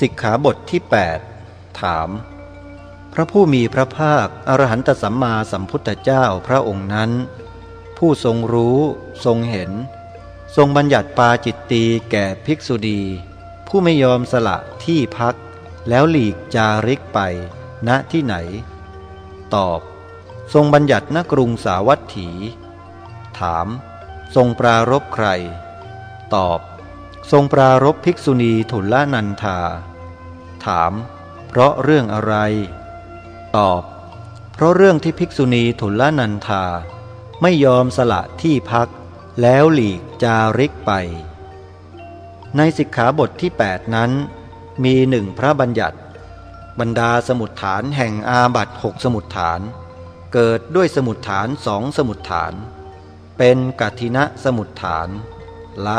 สิกขาบทที่ 8 ถาม พระผู้มีพระภาค อรหันตสัมมาสัมพุทธเจ้าพระองค์นั้น ผู้ทรงรู้ทรงเห็น ทรงบัญญัติปาจิตตีแก่ภิกษุณี ผู้ไม่ยอมสละที่พัก แล้วหลีกจาริกไป ณที่ไหน ตอบ ทรงบัญญัติณกรุงสาวัตถี ถาม ทรงปรารบใคร ตอบ ทรงปรารบภิกษุณีทุลนันธา ถาม เพราะเรื่องอะไร ตอบ เพราะเรื่องที่ภิกษุณีทุลนันธา ไม่ยอมสละที่พัก แล้วหลีกจาริกไป ในสิกขาบทที่ 8 นั้น มีหนึ่งพระบัญญัติ บรรดาสมุดฐานแห่งอาบัตหกสมุดฐาน เกิดด้วยสมุดฐานสองสมุดฐาน เป็นกัทินะสมุดฐาน ละ